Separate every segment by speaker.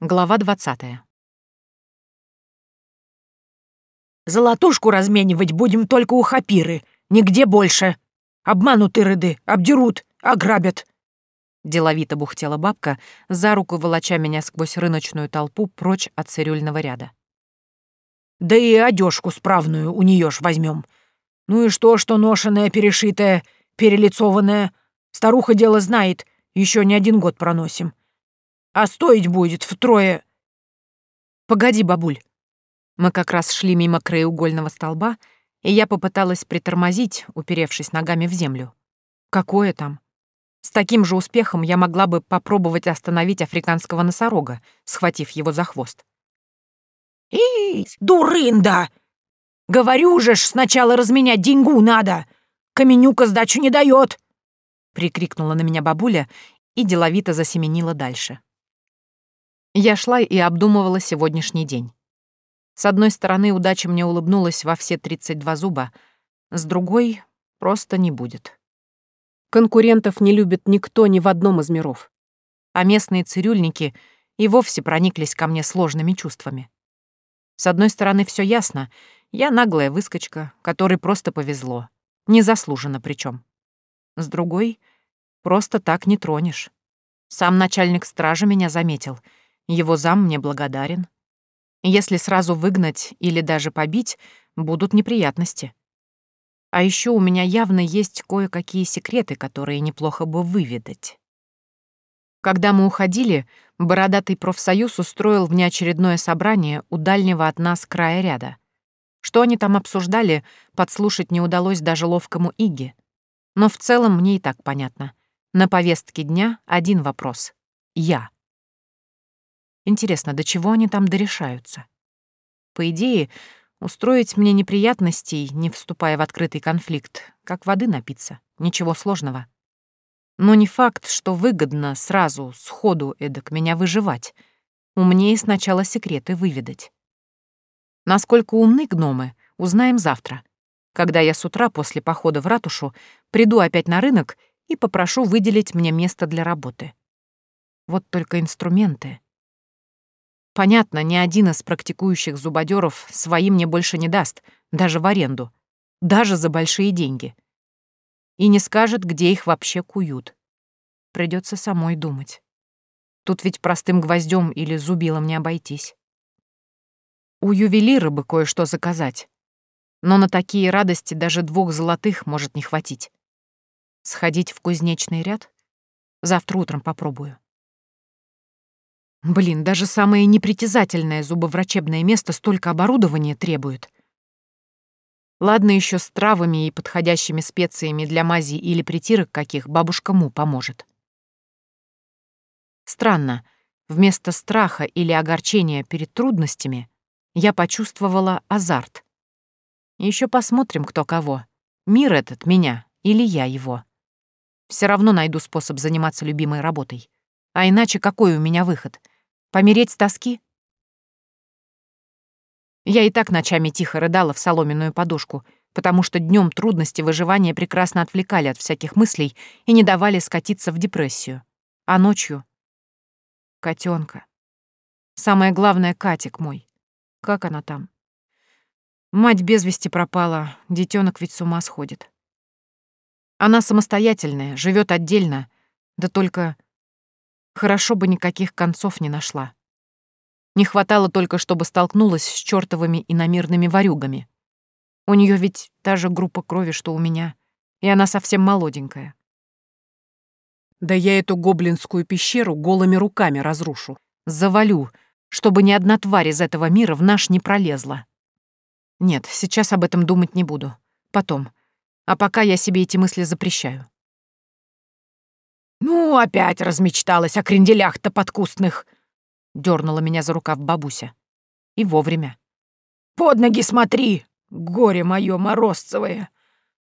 Speaker 1: Глава двадцатая.
Speaker 2: «Золотушку разменивать будем только у хапиры, нигде больше. Обмануты рыды, обдерут, ограбят».
Speaker 1: Деловито бухтела бабка, за руку волоча меня сквозь рыночную толпу прочь от цирюльного ряда.
Speaker 2: «Да и одежку справную у нее ж возьмем. Ну и что, что ношеная, перешитая, перелицованная? Старуха дело знает, еще не один год проносим а стоить будет втрое...»
Speaker 1: «Погоди, бабуль». Мы как раз шли мимо краеугольного столба, и я попыталась притормозить, уперевшись ногами в землю. Какое там? С таким же успехом я могла бы попробовать остановить африканского носорога, схватив его за хвост.
Speaker 2: «И, дурында! Говорю же ж, сначала разменять деньгу надо! Каменюка сдачу не дает!»
Speaker 1: прикрикнула на меня бабуля и деловито засеменила дальше. Я шла и обдумывала сегодняшний день. С одной стороны, удача мне улыбнулась во все 32 зуба, с другой — просто не будет. Конкурентов не любит никто ни в одном из миров. А местные цирюльники и вовсе прониклись ко мне сложными чувствами. С одной стороны, все ясно. Я наглая выскочка, которой просто повезло. Незаслуженно причем. С другой, просто так не тронешь. Сам начальник стражи меня заметил — его зам мне благодарен. Если сразу выгнать или даже побить, будут неприятности. А еще у меня явно есть кое-какие секреты, которые неплохо бы выведать. Когда мы уходили, бородатый профсоюз устроил внеочередное собрание у дальнего от нас края ряда. Что они там обсуждали, подслушать не удалось даже ловкому Иге. Но в целом мне и так понятно. На повестке дня один вопрос — я. Интересно, до чего они там дорешаются? По идее, устроить мне неприятностей, не вступая в открытый конфликт, как воды напиться, ничего сложного. Но не факт, что выгодно сразу, сходу эдак меня выживать. Умнее сначала секреты выведать. Насколько умны гномы, узнаем завтра, когда я с утра после похода в ратушу приду опять на рынок и попрошу выделить мне место для работы. Вот только инструменты. Понятно, ни один из практикующих зубодеров своим мне больше не даст, даже в аренду, даже за большие деньги. И не скажет, где их вообще куют. Придется самой думать. Тут ведь простым гвоздем или зубилом не обойтись. У ювелира бы кое-что заказать. Но на такие радости даже двух золотых может не хватить. Сходить в кузнечный ряд? Завтра утром попробую. Блин, даже самое непритязательное зубоврачебное место столько оборудования требует. Ладно еще с травами и подходящими специями для мази или притирок каких бабушка Му поможет. Странно, вместо страха или огорчения перед трудностями я почувствовала азарт. Еще посмотрим, кто кого. Мир этот меня или я его. Все равно найду способ заниматься любимой работой. А иначе какой у меня выход — Помереть с тоски? Я и так ночами тихо рыдала в соломенную подушку, потому что днем трудности выживания прекрасно отвлекали от всяких мыслей и не давали скатиться в депрессию. А ночью... Котенка. Самое главное, Катик мой. Как она там? Мать без вести пропала, детёнок ведь с ума сходит. Она самостоятельная, живет отдельно, да только Хорошо бы никаких концов не нашла. Не хватало только, чтобы столкнулась с чёртовыми иномирными ворюгами. У неё ведь та же группа крови, что у меня, и она совсем молоденькая. Да я эту гоблинскую пещеру голыми руками разрушу, завалю, чтобы ни одна тварь из этого мира в наш не пролезла. Нет, сейчас об этом думать не буду. Потом. А пока я себе эти мысли запрещаю.
Speaker 2: «Ну, опять размечталась о кренделях-то подкустных!» — дернула меня за рукав бабуся. И вовремя. «Под ноги смотри, горе мое морозцевое!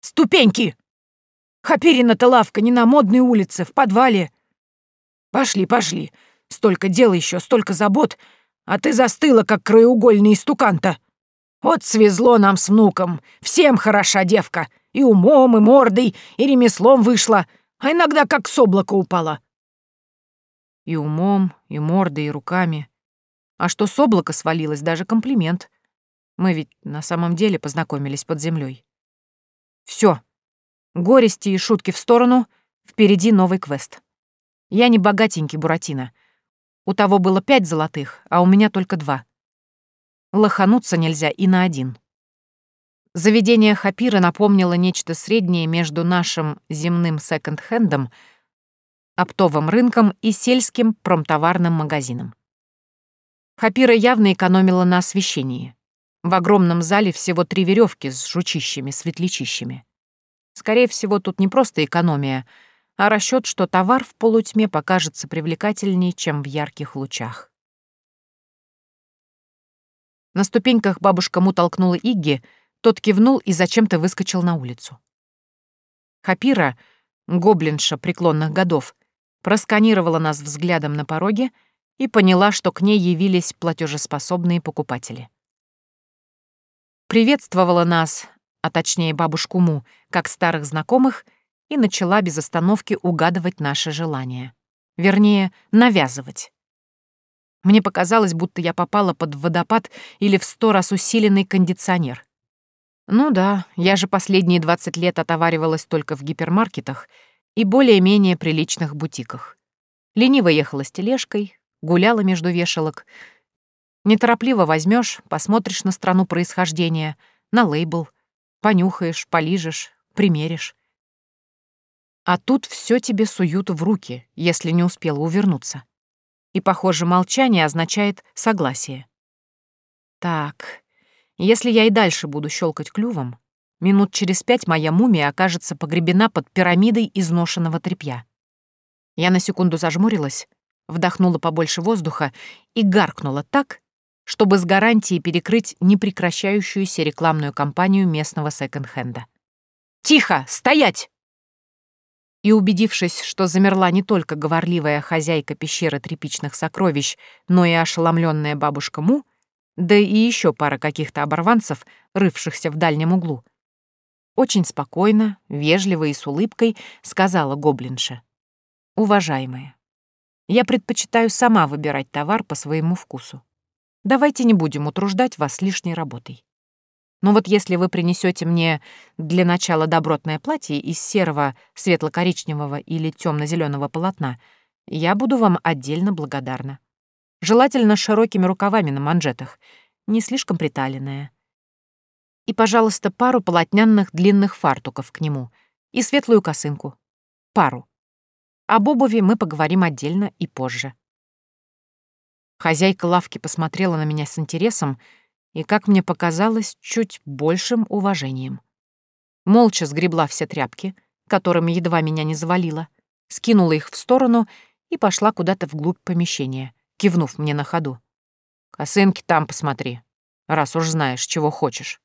Speaker 2: Ступеньки! Хапирина-то лавка не на модной улице, в подвале. Пошли, пошли, столько дел еще, столько забот, а ты застыла, как краеугольный истукан-то. Вот свезло нам с внуком, всем хороша девка, и умом, и мордой, и ремеслом вышла» а иногда как с облака упала.
Speaker 1: И умом, и мордой, и руками. А что с облака свалилось, даже комплимент. Мы ведь на самом деле познакомились под землей. Все. Горести и шутки в сторону, впереди новый квест. Я не богатенький Буратино. У того было пять золотых, а у меня только два. Лохануться нельзя и на один. Заведение Хапира напомнило нечто среднее между нашим земным секонд-хендом, оптовым рынком и сельским промтоварным магазином. Хапира явно экономила на освещении. В огромном зале всего три веревки с жучищами-светлячищами. Скорее всего, тут не просто экономия, а расчет, что товар в полутьме покажется привлекательнее, чем в ярких лучах. На ступеньках бабушка Му толкнула Игги, тот кивнул и зачем-то выскочил на улицу. Хапира, гоблинша преклонных годов, просканировала нас взглядом на пороге и поняла, что к ней явились платежеспособные покупатели. Приветствовала нас, а точнее бабушку Му, как старых знакомых, и начала без остановки угадывать наши желания. Вернее, навязывать. Мне показалось, будто я попала под водопад или в сто раз усиленный кондиционер. Ну да, я же последние 20 лет отоваривалась только в гипермаркетах и более-менее приличных бутиках. Лениво ехала с тележкой, гуляла между вешалок. Неторопливо возьмешь, посмотришь на страну происхождения, на лейбл, понюхаешь, полижешь, примеришь. А тут все тебе суют в руки, если не успела увернуться. И, похоже, молчание означает согласие. Так, если я и дальше буду щелкать клювом, минут через пять моя мумия окажется погребена под пирамидой изношенного тряпья. Я на секунду зажмурилась, вдохнула побольше воздуха и гаркнула так, чтобы с гарантией перекрыть непрекращающуюся рекламную кампанию местного секонд-хенда. «Тихо! Стоять!» И убедившись, что замерла не только говорливая хозяйка пещеры тряпичных сокровищ, но и ошеломленная бабушка Му, да и еще пара каких-то оборванцев, рывшихся в дальнем углу. Очень спокойно, вежливо и с улыбкой сказала гоблинша. «Уважаемые, я предпочитаю сама выбирать товар по своему вкусу. Давайте не будем утруждать вас лишней работой. Но вот если вы принесете мне для начала добротное платье из серого, светло-коричневого или темно-зеленого полотна, я буду вам отдельно благодарна. Желательно широкими рукавами на манжетах, не слишком приталенная. И, пожалуйста, пару полотнянных длинных фартуков к нему и светлую косынку. Пару. Об обуви мы поговорим отдельно и позже. Хозяйка лавки посмотрела на меня с интересом и, как мне показалось, чуть большим уважением. Молча сгребла все тряпки, которыми едва меня не завалила, скинула их в сторону и пошла куда-то вглубь помещения — кивнув мне на ходу. «Косынки там посмотри, раз уж знаешь, чего хочешь».